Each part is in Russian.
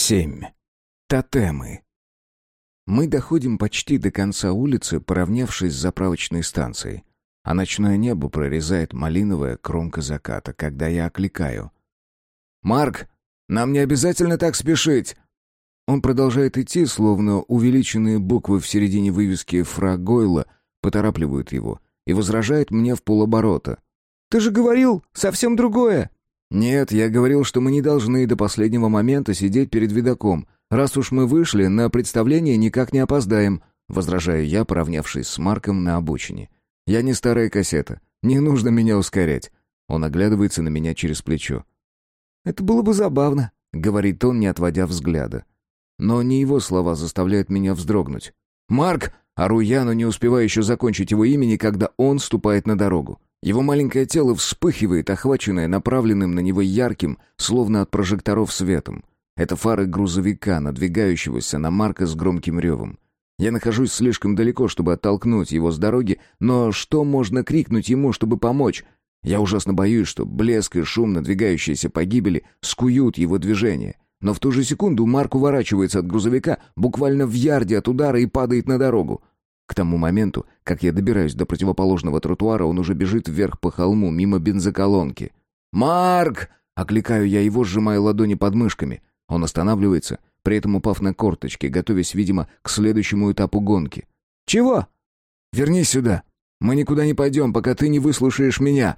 7. Тотемы. Мы доходим почти до конца улицы, поравнявшись с заправочной станцией. А ночное небо прорезает малиновая кромка заката, когда я окликаю. «Марк, нам не обязательно так спешить!» Он продолжает идти, словно увеличенные буквы в середине вывески «Фра Гойла» поторапливают его, и возражает мне в полоборота. «Ты же говорил совсем другое!» «Нет, я говорил, что мы не должны до последнего момента сидеть перед видоком. Раз уж мы вышли, на представление никак не опоздаем», — возражаю я, поравнявшись с Марком на обочине. «Я не старая кассета. Не нужно меня ускорять». Он оглядывается на меня через плечо. «Это было бы забавно», — говорит он, не отводя взгляда. Но не его слова заставляют меня вздрогнуть. «Марк!» — ору я, но не успеваю еще закончить его имени, когда он ступает на дорогу. Его маленькое тело вспыхивает, охваченное направленным на него ярким, словно от прожекторов светом. Это фары грузовика, надвигающегося на Марка с громким ревом. Я нахожусь слишком далеко, чтобы оттолкнуть его с дороги, но что можно крикнуть ему, чтобы помочь? Я ужасно боюсь, что блеск и шум надвигающейся погибели скуют его движение. Но в ту же секунду Марк уворачивается от грузовика буквально в ярде от удара и падает на дорогу. К тому моменту, как я добираюсь до противоположного тротуара, он уже бежит вверх по холму, мимо бензоколонки. «Марк!» — окликаю я его, сжимая ладони под мышками. Он останавливается, при этом упав на корточки, готовясь, видимо, к следующему этапу гонки. «Чего?» «Вернись сюда. Мы никуда не пойдем, пока ты не выслушаешь меня».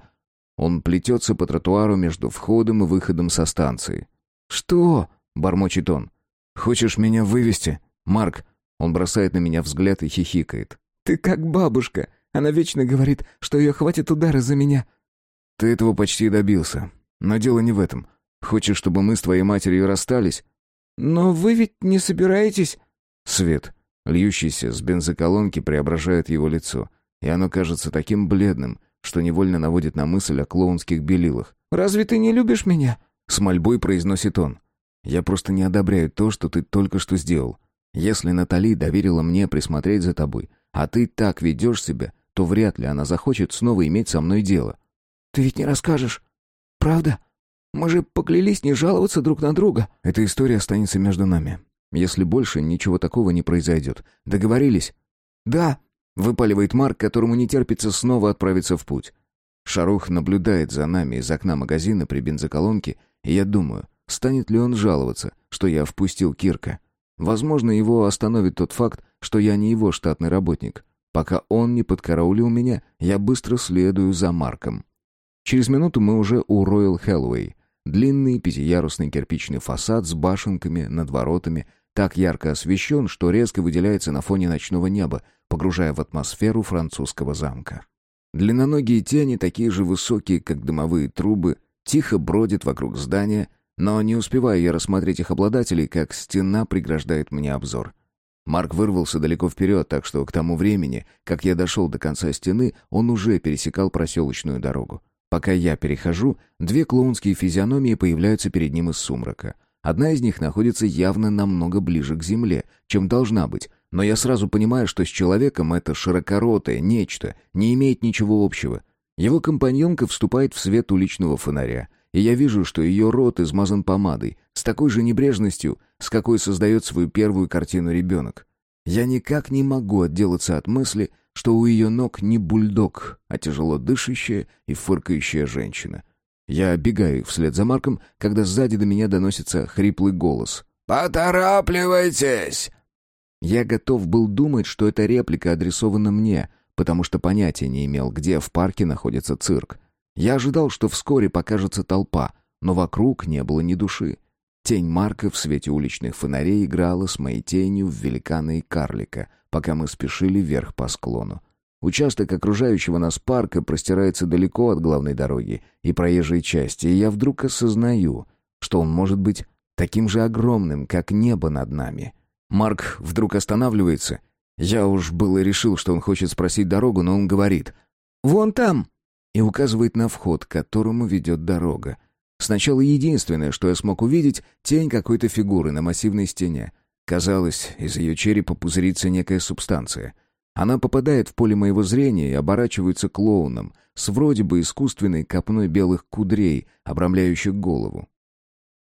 Он плетется по тротуару между входом и выходом со станции. «Что?» — бормочет он. «Хочешь меня вывести? Марк, он бросает на меня взгляд и хихикает. «Ты как бабушка. Она вечно говорит, что ее хватит удара за меня». «Ты этого почти добился. Но дело не в этом. Хочешь, чтобы мы с твоей матерью расстались?» «Но вы ведь не собираетесь...» Свет, льющийся с бензоколонки, преображает его лицо, и оно кажется таким бледным, что невольно наводит на мысль о клоунских белилах. «Разве ты не любишь меня?» С мольбой произносит он. «Я просто не одобряю то, что ты только что сделал. Если Натали доверила мне присмотреть за тобой, а ты так ведешь себя, то вряд ли она захочет снова иметь со мной дело». «Ты ведь не расскажешь? Правда? Мы же поклялись не жаловаться друг на друга». «Эта история останется между нами. Если больше ничего такого не произойдет. Договорились?» «Да», — выпаливает Марк, которому не терпится снова отправиться в путь. Шарух наблюдает за нами из окна магазина при бензоколонке, и я думаю, станет ли он жаловаться, что я впустил Кирка. Возможно, его остановит тот факт, что я не его штатный работник. Пока он не подкараулил меня, я быстро следую за Марком. Через минуту мы уже у Роyal Хэллоуэй. Длинный пятиярусный кирпичный фасад с башенками над воротами так ярко освещен, что резко выделяется на фоне ночного неба, погружая в атмосферу французского замка. Длинноногие тени, такие же высокие, как дымовые трубы, тихо бродят вокруг здания — но не успеваю я рассмотреть их обладателей, как стена преграждает мне обзор. Марк вырвался далеко вперед, так что к тому времени, как я дошел до конца стены, он уже пересекал проселочную дорогу. Пока я перехожу, две клоунские физиономии появляются перед ним из сумрака. Одна из них находится явно намного ближе к земле, чем должна быть, но я сразу понимаю, что с человеком это широкоротое нечто не имеет ничего общего. Его компаньонка вступает в свет уличного фонаря — и я вижу, что ее рот измазан помадой, с такой же небрежностью, с какой создает свою первую картину ребенок. Я никак не могу отделаться от мысли, что у ее ног не бульдог, а тяжело дышащая и фыркающая женщина. Я бегаю вслед за Марком, когда сзади до меня доносится хриплый голос. «Поторапливайтесь!» Я готов был думать, что эта реплика адресована мне, потому что понятия не имел, где в парке находится цирк. Я ожидал, что вскоре покажется толпа, но вокруг не было ни души. Тень Марка в свете уличных фонарей играла с моей тенью в великана и карлика, пока мы спешили вверх по склону. Участок окружающего нас парка простирается далеко от главной дороги и проезжей части, и я вдруг осознаю, что он может быть таким же огромным, как небо над нами. Марк вдруг останавливается. Я уж было решил, что он хочет спросить дорогу, но он говорит «Вон там!» И указывает на вход, к которому ведет дорога. Сначала единственное, что я смог увидеть, тень какой-то фигуры на массивной стене. Казалось, из ее черепа пузырится некая субстанция. Она попадает в поле моего зрения и оборачивается клоуном с вроде бы искусственной копной белых кудрей, обрамляющих голову.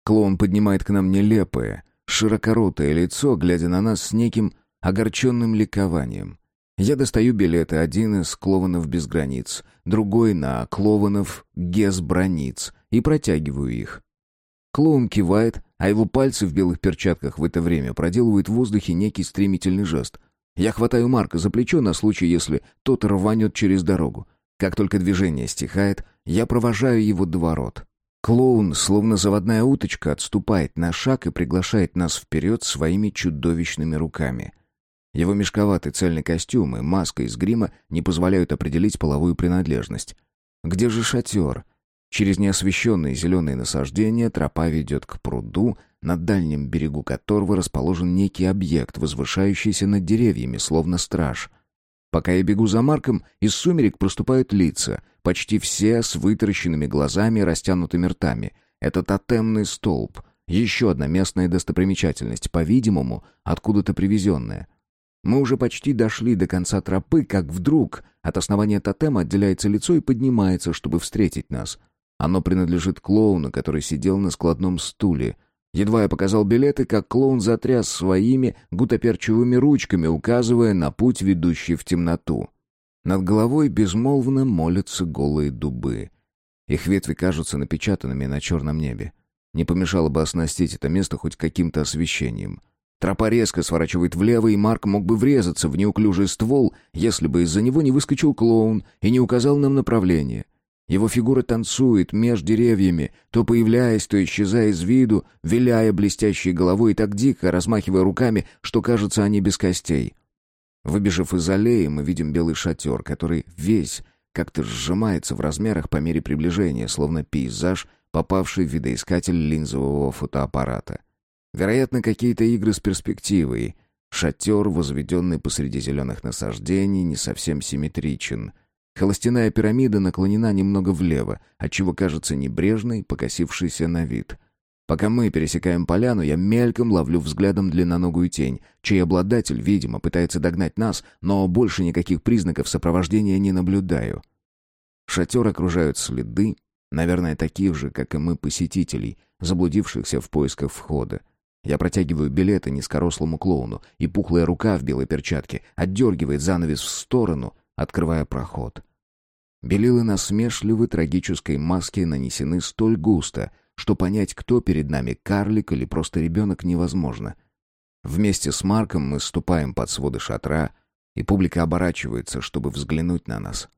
Клоун поднимает к нам нелепое, широкоротое лицо, глядя на нас с неким огорченным ликованием. Я достаю билеты, один из Клованов без границ, другой на Клованов Гесбраниц, и протягиваю их. Клоун кивает, а его пальцы в белых перчатках в это время проделывают в воздухе некий стремительный жест. Я хватаю Марка за плечо на случай, если тот рванет через дорогу. Как только движение стихает, я провожаю его до ворот. Клоун, словно заводная уточка, отступает на шаг и приглашает нас вперед своими чудовищными руками. Его мешковатый цельный костюм и маска из грима не позволяют определить половую принадлежность. Где же шатер? Через неосвещенные зеленые насаждения тропа ведет к пруду, на дальнем берегу которого расположен некий объект, возвышающийся над деревьями, словно страж. Пока я бегу за Марком, из сумерек проступают лица, почти все с вытаращенными глазами и растянутыми ртами. Это тотемный столб, еще одна местная достопримечательность, по-видимому, откуда-то привезенная. Мы уже почти дошли до конца тропы, как вдруг от основания тотема отделяется лицо и поднимается, чтобы встретить нас. Оно принадлежит клоуну, который сидел на складном стуле — Едва я показал билеты, как клоун затряс своими гутоперчивыми ручками, указывая на путь, ведущий в темноту. Над головой безмолвно молятся голые дубы. Их ветви кажутся напечатанными на черном небе. Не помешало бы оснастить это место хоть каким-то освещением. Тропа резко сворачивает влево, и Марк мог бы врезаться в неуклюжий ствол, если бы из-за него не выскочил клоун и не указал нам направление — его фигура танцует меж деревьями, то появляясь, то исчезая из виду, виляя блестящей головой и так дико, размахивая руками, что кажется они без костей. Выбежав из аллеи, мы видим белый шатер, который весь как-то сжимается в размерах по мере приближения, словно пейзаж, попавший в видоискатель линзового фотоаппарата. Вероятно, какие-то игры с перспективой. Шатер, возведенный посреди зеленых насаждений, не совсем симметричен — Холостяная пирамида наклонена немного влево, отчего кажется небрежной, покосившейся на вид. Пока мы пересекаем поляну, я мельком ловлю взглядом длинноногую тень, чей обладатель, видимо, пытается догнать нас, но больше никаких признаков сопровождения не наблюдаю. Шатер окружают следы, наверное, таких же, как и мы, посетителей, заблудившихся в поисках входа. Я протягиваю билеты низкорослому клоуну, и пухлая рука в белой перчатке отдергивает занавес в сторону, открывая проход. Белилы насмешливы трагической маски нанесены столь густо, что понять, кто перед нами, карлик или просто ребенок, невозможно. Вместе с Марком мы ступаем под своды шатра, и публика оборачивается, чтобы взглянуть на нас.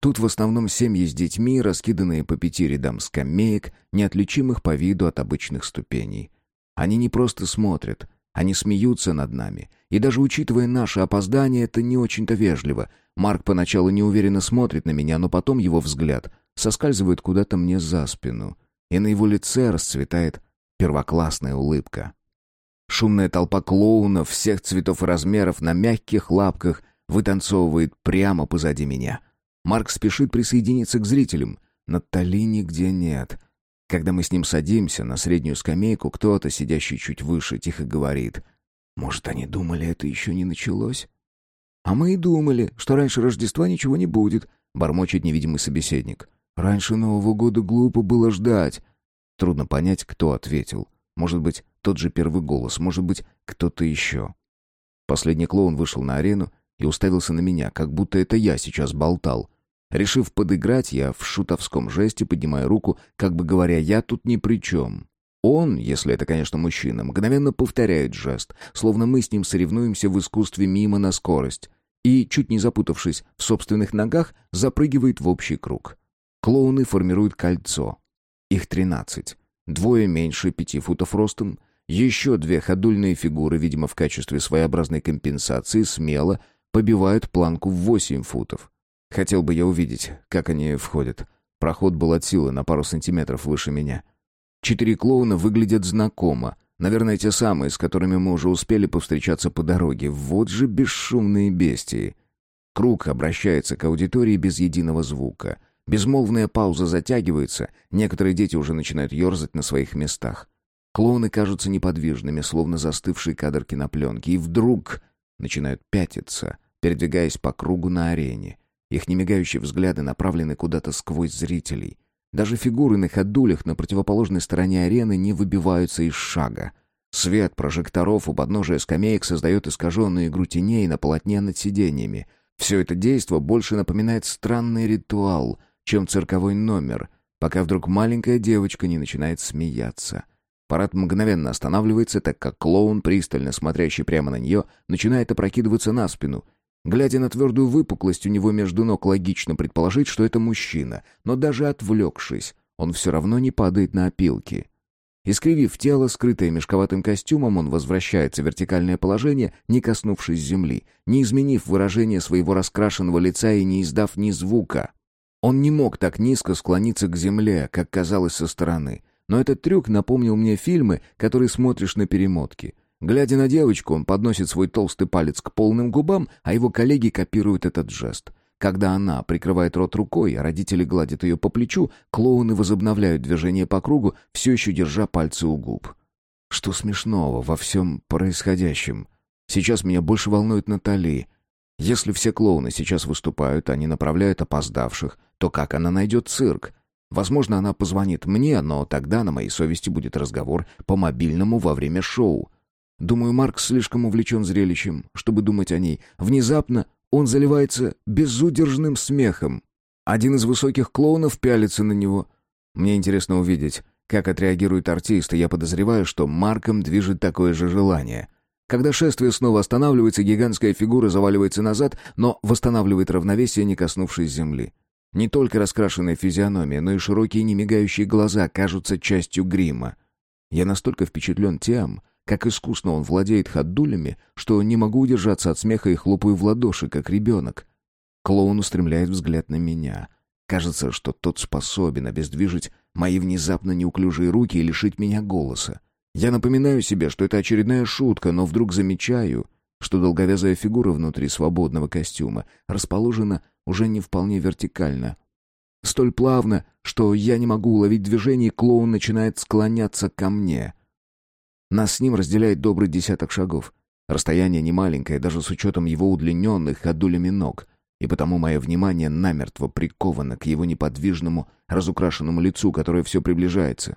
Тут в основном семьи с детьми, раскиданные по пяти рядам скамеек, неотличимых по виду от обычных ступеней. Они не просто смотрят, они смеются над нами. И даже учитывая наше опоздание, это не очень-то вежливо — Марк поначалу неуверенно смотрит на меня, но потом его взгляд соскальзывает куда-то мне за спину, и на его лице расцветает первоклассная улыбка. Шумная толпа клоунов всех цветов и размеров на мягких лапках вытанцовывает прямо позади меня. Марк спешит присоединиться к зрителям. Натали нигде нет. Когда мы с ним садимся на среднюю скамейку, кто-то, сидящий чуть выше, тихо говорит. «Может, они думали, это еще не началось?» «А мы и думали, что раньше Рождества ничего не будет», — бормочет невидимый собеседник. «Раньше Нового года глупо было ждать». Трудно понять, кто ответил. Может быть, тот же первый голос, может быть, кто-то еще. Последний клоун вышел на арену и уставился на меня, как будто это я сейчас болтал. Решив подыграть, я в шутовском жесте поднимаю руку, как бы говоря, я тут ни при чем. Он, если это, конечно, мужчина, мгновенно повторяет жест, словно мы с ним соревнуемся в искусстве мимо на скорость и, чуть не запутавшись в собственных ногах, запрыгивает в общий круг. Клоуны формируют кольцо. Их тринадцать. Двое меньше пяти футов ростом, еще две ходульные фигуры, видимо, в качестве своеобразной компенсации, смело побивают планку в восемь футов. Хотел бы я увидеть, как они входят. Проход был от силы на пару сантиметров выше меня. Четыре клоуна выглядят знакомо, Наверное, те самые, с которыми мы уже успели повстречаться по дороге. Вот же бесшумные бестии. Круг обращается к аудитории без единого звука. Безмолвная пауза затягивается, некоторые дети уже начинают ерзать на своих местах. Клоуны кажутся неподвижными, словно застывшие кадр кинопленки, и вдруг начинают пятиться, передвигаясь по кругу на арене. Их немигающие взгляды направлены куда-то сквозь зрителей. Даже фигуры на ходулях на противоположной стороне арены не выбиваются из шага. Свет прожекторов у подножия скамеек создает искаженную игру теней на полотне над сиденьями. Все это действо больше напоминает странный ритуал, чем цирковой номер, пока вдруг маленькая девочка не начинает смеяться. Парад мгновенно останавливается, так как клоун, пристально смотрящий прямо на нее, начинает опрокидываться на спину. Глядя на твердую выпуклость у него между ног, логично предположить, что это мужчина, но даже отвлекшись, он все равно не падает на опилки. Искривив тело, скрытое мешковатым костюмом, он возвращается в вертикальное положение, не коснувшись земли, не изменив выражение своего раскрашенного лица и не издав ни звука. Он не мог так низко склониться к земле, как казалось со стороны. Но этот трюк напомнил мне фильмы, которые смотришь на перемотке. Глядя на девочку, он подносит свой толстый палец к полным губам, а его коллеги копируют этот жест. Когда она прикрывает рот рукой, а родители гладят ее по плечу, клоуны возобновляют движение по кругу, все еще держа пальцы у губ. Что смешного во всем происходящем? Сейчас меня больше волнует Натали. Если все клоуны сейчас выступают, они направляют опоздавших, то как она найдет цирк? Возможно, она позвонит мне, но тогда на моей совести будет разговор по мобильному во время шоу. Думаю, Марк слишком увлечен зрелищем, чтобы думать о ней. Внезапно он заливается безудержным смехом. Один из высоких клоунов пялится на него. Мне интересно увидеть, как отреагирует артист, и я подозреваю, что Марком движет такое же желание. Когда шествие снова останавливается, гигантская фигура заваливается назад, но восстанавливает равновесие, не коснувшись земли. Не только раскрашенная физиономия, но и широкие немигающие глаза кажутся частью грима. Я настолько впечатлен тем, как искусно он владеет ходулями, что не могу удержаться от смеха и хлопаю в ладоши, как ребенок. Клоун устремляет взгляд на меня. Кажется, что тот способен обездвижить мои внезапно неуклюжие руки и лишить меня голоса. Я напоминаю себе, что это очередная шутка, но вдруг замечаю, что долговязая фигура внутри свободного костюма расположена уже не вполне вертикально. Столь плавно, что я не могу уловить движение, клоун начинает склоняться ко мне. Нас с ним разделяет добрый десяток шагов. Расстояние немаленькое, даже с учетом его удлиненных ходулями ног, и потому мое внимание намертво приковано к его неподвижному, разукрашенному лицу, которое все приближается.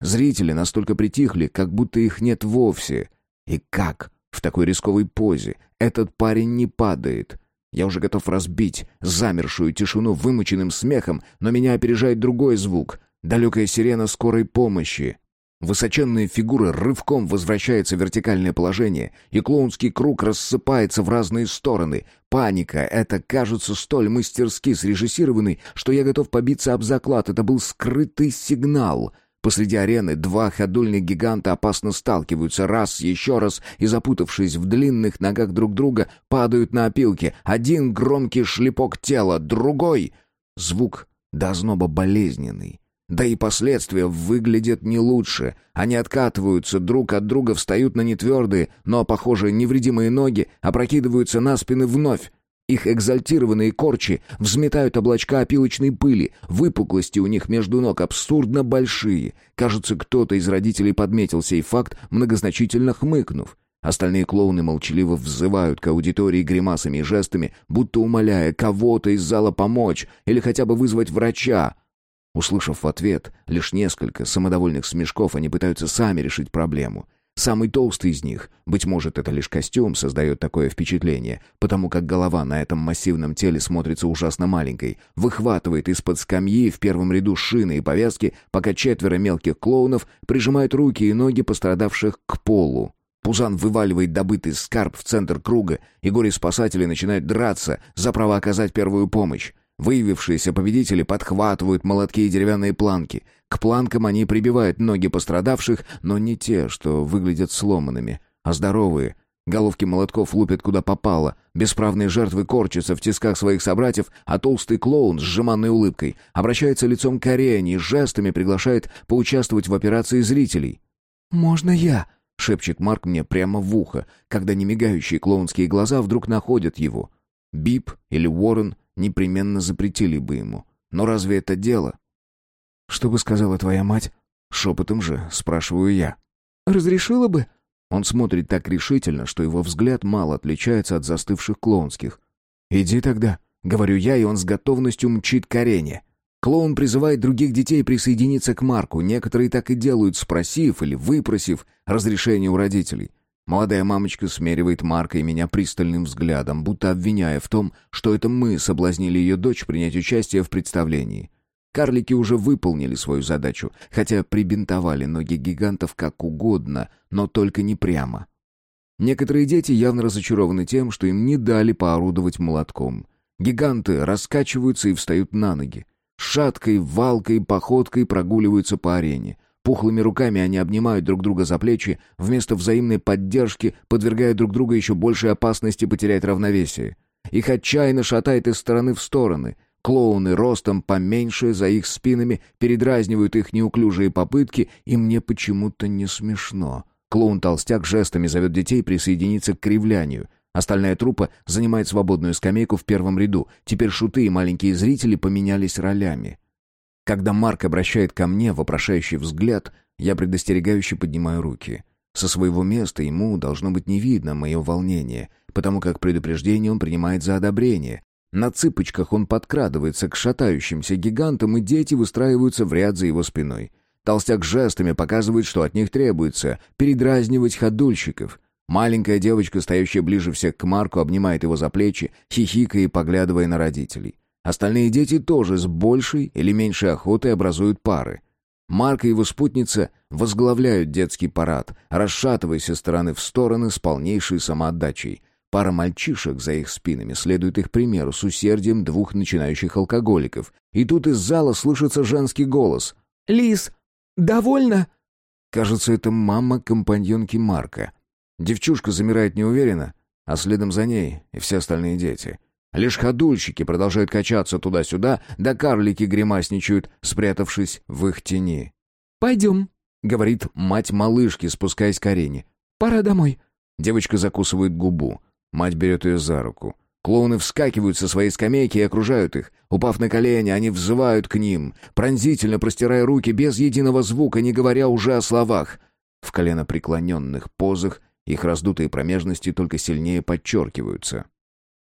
Зрители настолько притихли, как будто их нет вовсе. И как в такой рисковой позе этот парень не падает? Я уже готов разбить замершую тишину вымученным смехом, но меня опережает другой звук — далекая сирена скорой помощи. Высоченная фигура рывком возвращается в вертикальное положение, и клоунский круг рассыпается в разные стороны. Паника — это, кажется, столь мастерски срежиссированный, что я готов побиться об заклад. Это был скрытый сигнал. Посреди арены два ходульных гиганта опасно сталкиваются раз, еще раз, и, запутавшись в длинных ногах друг друга, падают на опилки. Один громкий шлепок тела, другой... Звук до озноба болезненный. Да и последствия выглядят не лучше. Они откатываются друг от друга, встают на нетвердые, но, похоже, невредимые ноги, опрокидываются на спины вновь. Их экзальтированные корчи взметают облачка опилочной пыли, выпуклости у них между ног абсурдно большие. Кажется, кто-то из родителей подметил сей факт, многозначительно хмыкнув. Остальные клоуны молчаливо взывают к аудитории гримасами и жестами, будто умоляя кого-то из зала помочь или хотя бы вызвать врача. Услышав в ответ лишь несколько самодовольных смешков, они пытаются сами решить проблему. Самый толстый из них, быть может, это лишь костюм, создает такое впечатление, потому как голова на этом массивном теле смотрится ужасно маленькой, выхватывает из-под скамьи в первом ряду шины и повязки, пока четверо мелких клоунов прижимают руки и ноги пострадавших к полу. Пузан вываливает добытый скарб в центр круга, и горе-спасатели начинают драться за право оказать первую помощь. Выявившиеся победители подхватывают молотки и деревянные планки. К планкам они прибивают ноги пострадавших, но не те, что выглядят сломанными, а здоровые. Головки молотков лупят куда попало. Бесправные жертвы корчатся в тисках своих собратьев, а толстый клоун с сжиманной улыбкой обращается лицом к арене и жестами приглашает поучаствовать в операции зрителей. «Можно я?» — шепчет Марк мне прямо в ухо, когда немигающие клоунские глаза вдруг находят его. Бип или Уоррен непременно запретили бы ему. Но разве это дело? «Что бы сказала твоя мать?» Шепотом же спрашиваю я. «Разрешила бы?» Он смотрит так решительно, что его взгляд мало отличается от застывших клоунских. «Иди тогда», — говорю я, и он с готовностью мчит к арене. Клоун призывает других детей присоединиться к Марку. Некоторые так и делают, спросив или выпросив разрешение у родителей. Молодая мамочка смеривает Марка и меня пристальным взглядом, будто обвиняя в том, что это мы соблазнили ее дочь принять участие в представлении. Карлики уже выполнили свою задачу, хотя прибинтовали ноги гигантов как угодно, но только не прямо. Некоторые дети явно разочарованы тем, что им не дали поорудовать молотком. Гиганты раскачиваются и встают на ноги. Шаткой, валкой, походкой прогуливаются по арене. Пухлыми руками они обнимают друг друга за плечи, вместо взаимной поддержки подвергая друг друга еще большей опасности потерять равновесие. Их отчаянно шатает из стороны в стороны. Клоуны ростом поменьше за их спинами передразнивают их неуклюжие попытки, и мне почему-то не смешно. Клоун-толстяк жестами зовет детей присоединиться к кривлянию. Остальная труппа занимает свободную скамейку в первом ряду. Теперь шуты и маленькие зрители поменялись ролями. Когда Марк обращает ко мне вопрошающий взгляд, я предостерегающе поднимаю руки. Со своего места ему должно быть не видно мое волнение, потому как предупреждение он принимает за одобрение. На цыпочках он подкрадывается к шатающимся гигантам, и дети выстраиваются в ряд за его спиной. Толстяк жестами показывает, что от них требуется передразнивать ходульщиков. Маленькая девочка, стоящая ближе всех к Марку, обнимает его за плечи, хихикая и поглядывая на родителей. Остальные дети тоже с большей или меньшей охотой образуют пары. Марк и его спутница возглавляют детский парад, расшатываясь из стороны в стороны с полнейшей самоотдачей. Пара мальчишек за их спинами следует их примеру с усердием двух начинающих алкоголиков. И тут из зала слышится женский голос. «Лис, довольно?» Кажется, это мама компаньонки Марка. Девчушка замирает неуверенно, а следом за ней и все остальные дети — Лишь ходульщики продолжают качаться туда-сюда, да карлики гримасничают, спрятавшись в их тени. «Пойдем», — говорит мать малышки, спускаясь к арене. «Пора домой». Девочка закусывает губу. Мать берет ее за руку. Клоуны вскакивают со своей скамейки и окружают их. Упав на колени, они взывают к ним, пронзительно простирая руки без единого звука, не говоря уже о словах. В колено преклоненных позах их раздутые промежности только сильнее подчеркиваются.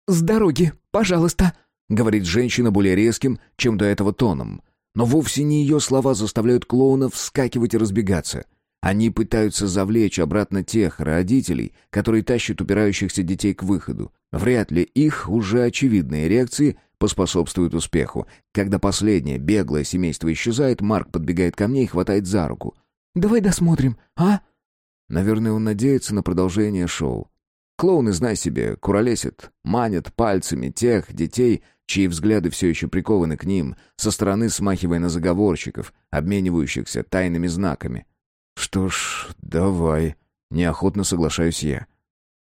«С дороги, пожалуйста», — говорит женщина более резким, чем до этого тоном. Но вовсе не ее слова заставляют клоунов вскакивать и разбегаться. Они пытаются завлечь обратно тех родителей, которые тащат упирающихся детей к выходу. Вряд ли их уже очевидные реакции поспособствуют успеху. Когда последнее беглое семейство исчезает, Марк подбегает ко мне и хватает за руку. «Давай досмотрим, а?» Наверное, он надеется на продолжение шоу. Клоуны, знай себе, куролесят, манят пальцами тех детей, чьи взгляды все еще прикованы к ним, со стороны смахивая на заговорщиков, обменивающихся тайными знаками. Что ж, давай, неохотно соглашаюсь я.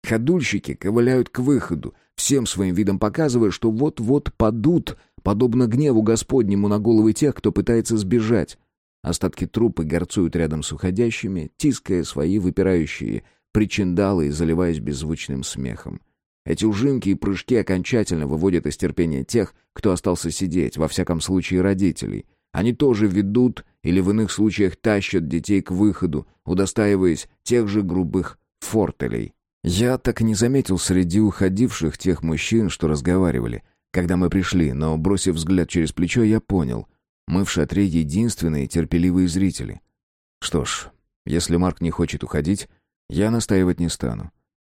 Ходульщики ковыляют к выходу, всем своим видом показывая, что вот-вот падут, подобно гневу Господнему на головы тех, кто пытается сбежать. Остатки трупы горцуют рядом с уходящими, тиская свои выпирающие причиндалы и заливаясь беззвучным смехом. Эти ужимки и прыжки окончательно выводят из терпения тех, кто остался сидеть, во всяком случае родителей. Они тоже ведут или в иных случаях тащат детей к выходу, удостаиваясь тех же грубых фортелей. Я так и не заметил среди уходивших тех мужчин, что разговаривали, когда мы пришли, но, бросив взгляд через плечо, я понял. Мы в шатре единственные терпеливые зрители. Что ж, если Марк не хочет уходить, я настаивать не стану.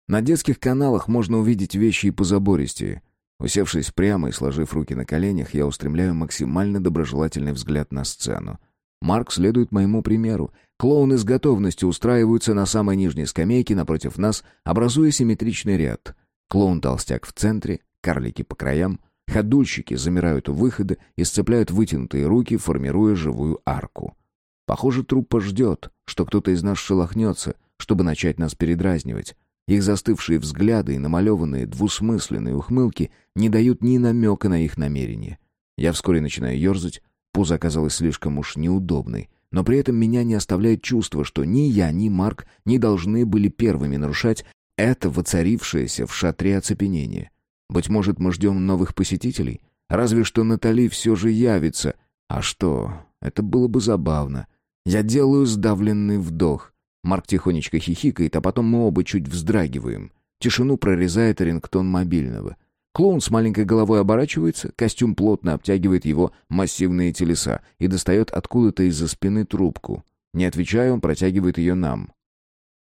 На детских каналах можно увидеть вещи и позабористее. Усевшись прямо и сложив руки на коленях, я устремляю максимально доброжелательный взгляд на сцену. Марк следует моему примеру. Клоуны с готовностью устраиваются на самой нижней скамейке напротив нас, образуя симметричный ряд. Клоун-толстяк в центре, карлики по краям, ходульщики замирают у выхода и сцепляют вытянутые руки, формируя живую арку. Похоже, труппа ждет, что кто-то из нас шелохнется — чтобы начать нас передразнивать. Их застывшие взгляды и намалеванные двусмысленные ухмылки не дают ни намека на их намерение. Я вскоре начинаю ерзать, пузо оказалось слишком уж неудобной, но при этом меня не оставляет чувство, что ни я, ни Марк не должны были первыми нарушать это воцарившееся в шатре оцепенение. Быть может, мы ждем новых посетителей? Разве что Натали все же явится. А что? Это было бы забавно. Я делаю сдавленный вдох. Марк тихонечко хихикает, а потом мы оба чуть вздрагиваем. Тишину прорезает рингтон мобильного. Клоун с маленькой головой оборачивается, костюм плотно обтягивает его массивные телеса и достает откуда-то из-за спины трубку. Не отвечая, он протягивает ее нам.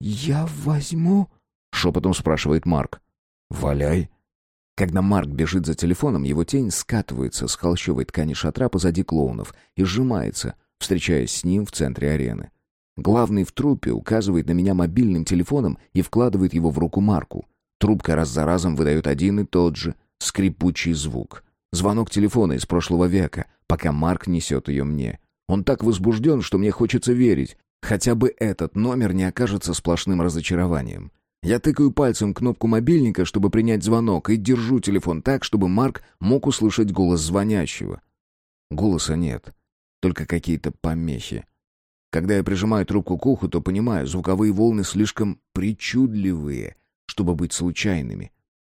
«Я возьму?» — шепотом спрашивает Марк. «Валяй». Когда Марк бежит за телефоном, его тень скатывается с холщовой ткани шатра позади клоунов и сжимается, встречаясь с ним в центре арены. Главный в трупе указывает на меня мобильным телефоном и вкладывает его в руку Марку. Трубка раз за разом выдает один и тот же скрипучий звук. Звонок телефона из прошлого века, пока Марк несет ее мне. Он так возбужден, что мне хочется верить. Хотя бы этот номер не окажется сплошным разочарованием. Я тыкаю пальцем кнопку мобильника, чтобы принять звонок, и держу телефон так, чтобы Марк мог услышать голос звонящего. Голоса нет, только какие-то помехи. Когда я прижимаю трубку к уху, то понимаю, звуковые волны слишком причудливые, чтобы быть случайными.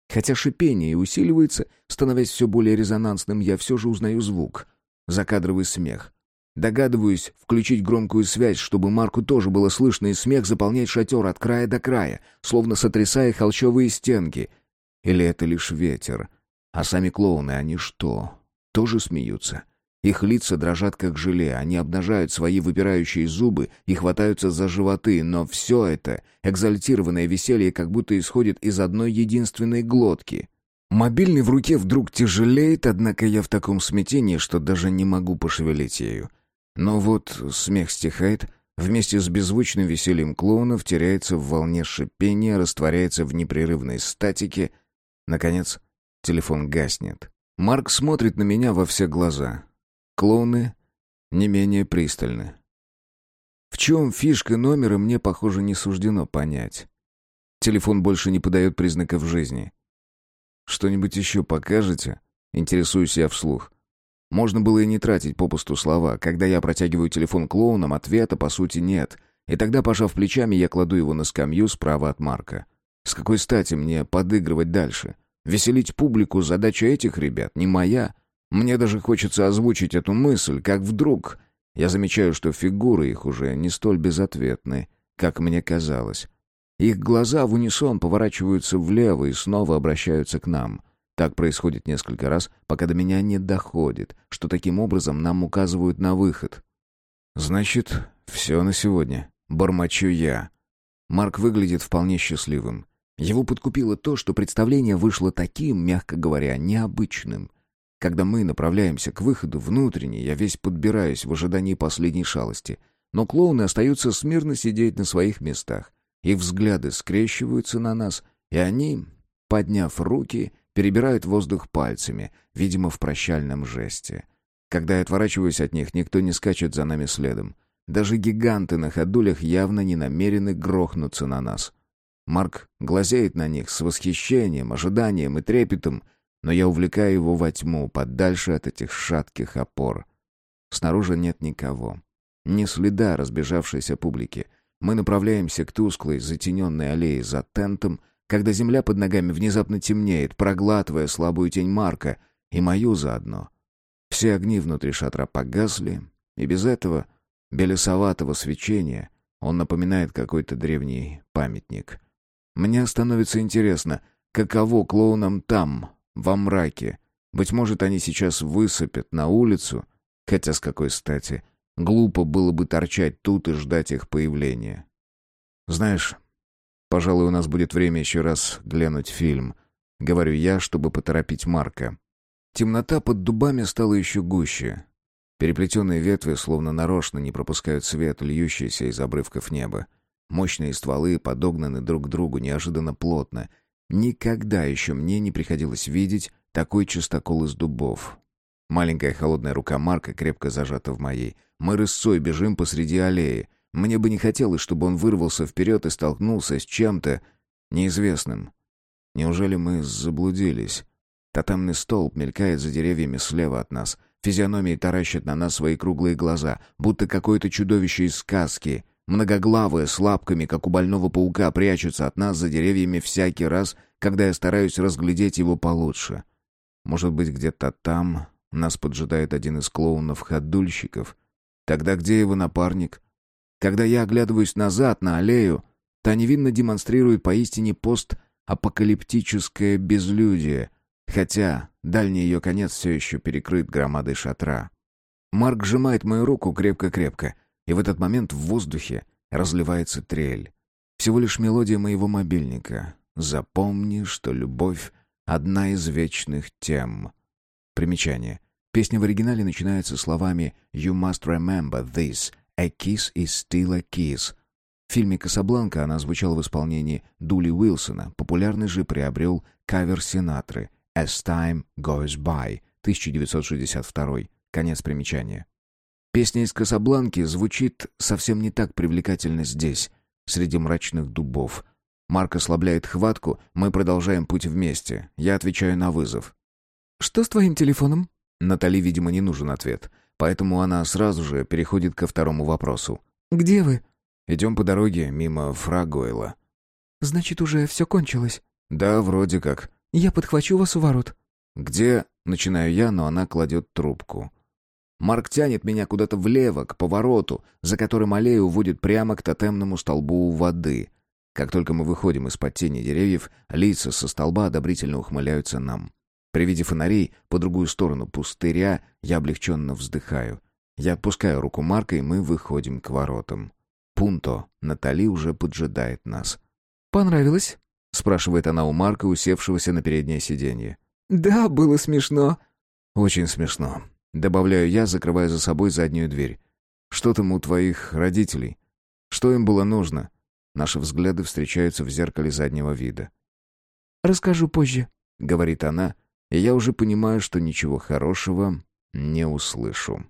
Хотя шипение усиливается, становясь все более резонансным, я все же узнаю звук. Закадровый смех. Догадываюсь включить громкую связь, чтобы Марку тоже было слышно, и смех заполняет шатер от края до края, словно сотрясая холщовые стенки. Или это лишь ветер? А сами клоуны, они что, тоже смеются? — их лица дрожат как желе, они обнажают свои выпирающие зубы и хватаются за животы, но все это, экзальтированное веселье, как будто исходит из одной единственной глотки. Мобильный в руке вдруг тяжелеет, однако я в таком смятении, что даже не могу пошевелить ею. Но вот смех стихает, вместе с беззвучным весельем клоунов теряется в волне шипения, растворяется в непрерывной статике. Наконец, телефон гаснет. Марк смотрит на меня во все глаза. Клоуны не менее пристальны. В чем фишка номера, мне, похоже, не суждено понять. Телефон больше не подает признаков жизни. «Что-нибудь еще покажете?» Интересуюсь я вслух. Можно было и не тратить попусту слова. Когда я протягиваю телефон клоунам, ответа, по сути, нет. И тогда, пожав плечами, я кладу его на скамью справа от Марка. С какой стати мне подыгрывать дальше? Веселить публику — задача этих ребят, не моя. Мне даже хочется озвучить эту мысль, как вдруг я замечаю, что фигуры их уже не столь безответны, как мне казалось. Их глаза в унисон поворачиваются влево и снова обращаются к нам. Так происходит несколько раз, пока до меня не доходит, что таким образом нам указывают на выход. «Значит, все на сегодня. Бормочу я». Марк выглядит вполне счастливым. Его подкупило то, что представление вышло таким, мягко говоря, необычным. Когда мы направляемся к выходу внутренне, я весь подбираюсь в ожидании последней шалости. Но клоуны остаются смирно сидеть на своих местах. Их взгляды скрещиваются на нас, и они, подняв руки, перебирают воздух пальцами, видимо, в прощальном жесте. Когда я отворачиваюсь от них, никто не скачет за нами следом. Даже гиганты на ходулях явно не намерены грохнуться на нас. Марк глазеет на них с восхищением, ожиданием и трепетом — но я увлекаю его во тьму, подальше от этих шатких опор. Снаружи нет никого. Ни следа разбежавшейся публики. Мы направляемся к тусклой, затененной аллее за тентом, когда земля под ногами внезапно темнеет, проглатывая слабую тень Марка, и мою заодно. Все огни внутри шатра погасли, и без этого белесоватого свечения он напоминает какой-то древний памятник. Мне становится интересно, каково клоунам там, во мраке. Быть может, они сейчас высыпят на улицу, хотя с какой стати. Глупо было бы торчать тут и ждать их появления. Знаешь, пожалуй, у нас будет время еще раз глянуть фильм. Говорю я, чтобы поторопить Марка. Темнота под дубами стала еще гуще. Переплетенные ветви словно нарочно не пропускают свет, льющийся из обрывков неба. Мощные стволы подогнаны друг к другу неожиданно плотно — Никогда еще мне не приходилось видеть такой чистокол из дубов. Маленькая холодная рука Марка крепко зажата в моей. Мы рысцой бежим посреди аллеи. Мне бы не хотелось, чтобы он вырвался вперед и столкнулся с чем-то неизвестным. Неужели мы заблудились? Тотемный столб мелькает за деревьями слева от нас. Физиономии таращат на нас свои круглые глаза, будто какое-то чудовище из сказки — Многоглавые, с лапками, как у больного паука, прячутся от нас за деревьями всякий раз, когда я стараюсь разглядеть его получше. Может быть, где-то там нас поджидает один из клоунов-ходульщиков. Тогда где его напарник? Когда я оглядываюсь назад на аллею, та невинно демонстрирует поистине постапокалиптическое безлюдие. Хотя дальний ее конец все еще перекрыт громадой шатра. Марк сжимает мою руку крепко-крепко, и в этот момент в воздухе разливается трель. Всего лишь мелодия моего мобильника. «Запомни, что любовь — одна из вечных тем». Примечание. Песня в оригинале начинается словами «You must remember this. A kiss is still a kiss». В фильме «Касабланка» она звучала в исполнении Дули Уилсона, популярный же приобрел кавер Синатры «As Time Goes By» 1962. Конец примечания. Песня из «Касабланки» звучит совсем не так привлекательно здесь, среди мрачных дубов. Марк ослабляет хватку, мы продолжаем путь вместе. Я отвечаю на вызов. «Что с твоим телефоном?» Натали, видимо, не нужен ответ, поэтому она сразу же переходит ко второму вопросу. «Где вы?» Идем по дороге мимо Фрагойла. «Значит, уже все кончилось?» «Да, вроде как». «Я подхвачу вас у ворот». «Где?» — начинаю я, но она кладет трубку. Марк тянет меня куда-то влево, к повороту, за которым аллея уводит прямо к тотемному столбу воды. Как только мы выходим из-под тени деревьев, лица со столба одобрительно ухмыляются нам. При виде фонарей по другую сторону пустыря я облегченно вздыхаю. Я отпускаю руку Марка, и мы выходим к воротам. Пунто. Натали уже поджидает нас. «Понравилось?» — спрашивает она у Марка, усевшегося на переднее сиденье. «Да, было смешно». «Очень смешно», — добавляю я, закрывая за собой заднюю дверь. «Что там у твоих родителей? Что им было нужно?» Наши взгляды встречаются в зеркале заднего вида. «Расскажу позже», — говорит она, и я уже понимаю, что ничего хорошего не услышу.